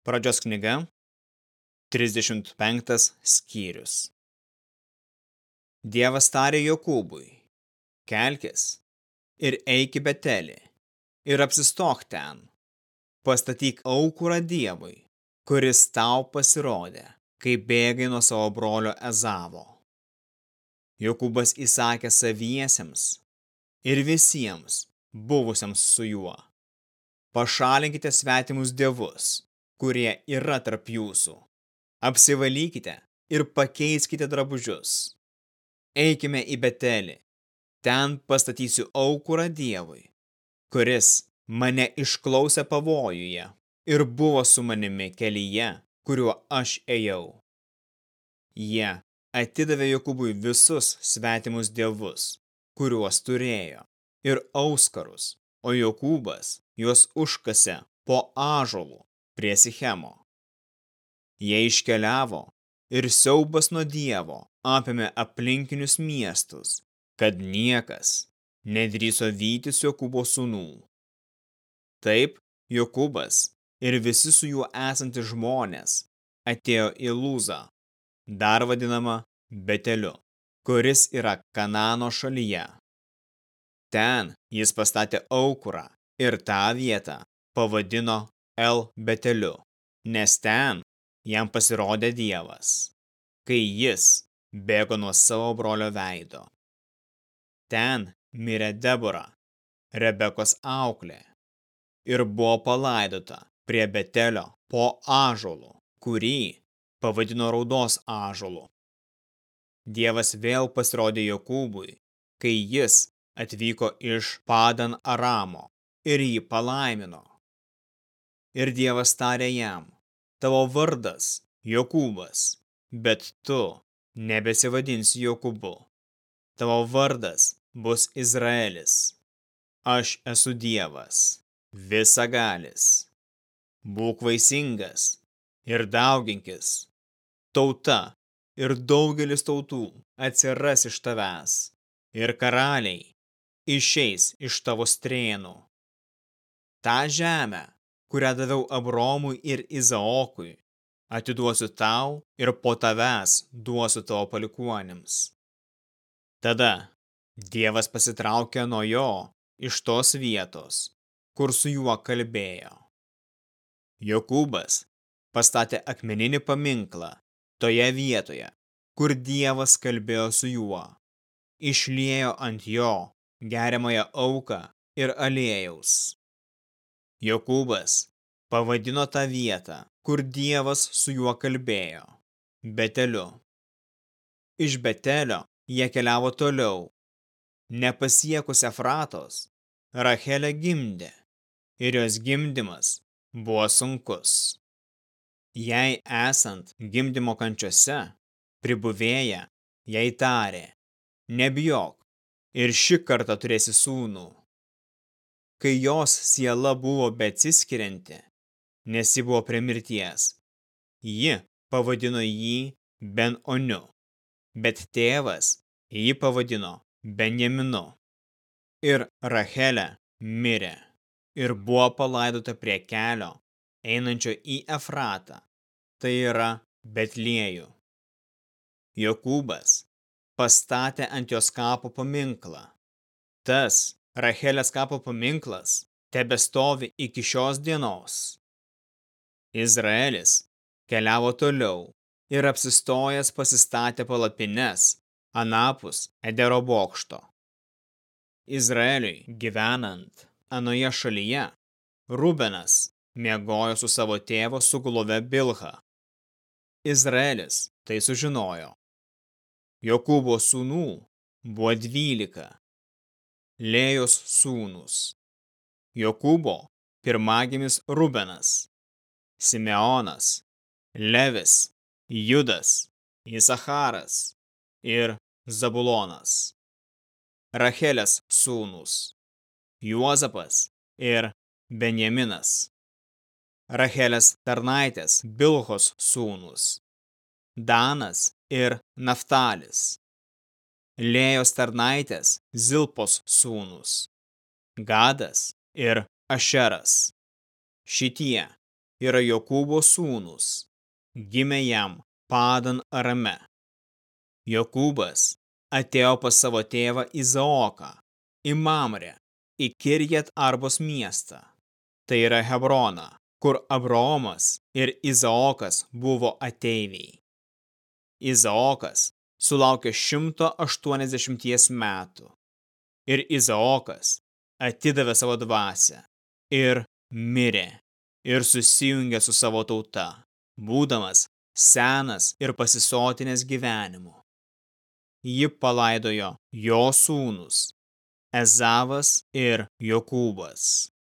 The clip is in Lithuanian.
Pradžios knyga, 35 skyrius. Dievas tarė Jokūbui, kelkis ir eik į Betelį ir apsistok ten. Pastatyk aukurą Dievui, kuris tau pasirodė, kai bėgai nuo savo brolio Ezavo. Jokūbas įsakė saviesiems ir visiems buvusiems su juo. Pašalinkite svetimus dievus, kurie yra tarp jūsų. Apsivalykite ir pakeiskite drabužius. Eikime į Betelį. Ten pastatysiu aukurą Dievui, kuris mane išklausė pavojuje ir buvo su manimi kelyje, kuriuo aš ėjau. Jie atidavė Jokubui visus svetimus dievus, kuriuos turėjo, ir auskarus, o Jokūbas juos užkase po ažolų prie Sichemo. Jie iškeliavo ir siaubas nuo Dievo apėmė aplinkinius miestus, kad niekas nedrįso vytis Jokūbo sūnų. Taip Jokūbas ir visi su juo esantys žmonės atėjo į Lūzą, dar vadinamą Beteliu, kuris yra Kanano šalyje. Ten jis pastatė aukurą ir tą vietą pavadino El Beteliu, nes ten jam pasirodė Dievas, kai jis bėgo nuo savo brolio veido. Ten mirė Debora, Rebekos auklė, ir buvo palaidota prie Betelio po ažolu, kurį pavadino raudos ažolu. Dievas vėl pasirodė Jokūbui, kai jis atvyko iš Padan Aramo ir jį palaimino. Ir Dievas tarė jam, tavo vardas Jokūbas, bet tu nebesivadinsi Jokūbu. Tavo vardas bus Izraelis. Aš esu Dievas, visagalis. Būk vaisingas ir dauginkis. Tauta ir daugelis tautų atsiras iš tavęs ir karaliai išeis iš tavo strėnų. Ta žemę kurią daviau Abromui ir Izaokui, atiduosiu tau ir po tavęs duosiu tavo palikuonims. Tada Dievas pasitraukė nuo jo iš tos vietos, kur su juo kalbėjo. Jokūbas pastatė akmeninį paminklą toje vietoje, kur Dievas kalbėjo su juo, išliejo ant jo geriamąją auką ir aliejaus. Jokūbas pavadino tą vietą, kur Dievas su juo kalbėjo, Beteliu. Iš Betelio jie keliavo toliau. Nepasiekus Efratos, Rachelė gimdė ir jos gimdymas buvo sunkus. Jei esant gimdymo kančiose, pribuvėja jai tarė, nebijok ir šį kartą turėsi sūnų kai jos siela buvo beatsiskirianti, nes ji buvo prie mirties. Ji pavadino jį Ben-Oniu, bet tėvas jį pavadino Benjaminu. Ir Rachelė mirė ir buvo palaidota prie kelio, einančio į Efratą, tai yra Betliejų. Jokūbas pastatė ant jos kapo paminklą. Tas Rachelės kapo paminklas tebestovi iki šios dienos. Izraelis keliavo toliau ir apsistojęs pasistatė palapines anapus Edero bokšto. Izraeliui gyvenant anoje šalyje, Rubenas miegojo su savo tėvo sugulove Bilha. Izraelis tai sužinojo. Jokūbo sūnų buvo dvylika Lėjos sūnus. Jokūbo pirmagimis Rubenas, Simeonas, Levis, Judas, Isacharas ir Zabulonas. Rachelės sūnus, Juozapas ir Benjaminas. Rachelės tarnaitės Bilhos sūnus, Danas ir Naftalis. Lėjos tarnaitės Zilpos sūnus, Gadas ir Ašeras. Šitie yra Jokūbo sūnus. Gimė jam Padan Arame. Jokūbas atėjo pas savo tėvą Izaoką, į Mamrę, į Kirjet Arbos miestą. Tai yra Hebrona, kur Abraomas ir Izaokas buvo ateiviai. Izaokas sulaukė 180 metų. Ir Izaokas atidavė savo dvasę ir mirė ir susijungė su savo tauta, būdamas senas ir pasisotinės gyvenimu. Ji palaidojo jo sūnus Ezavas ir Jokūbas.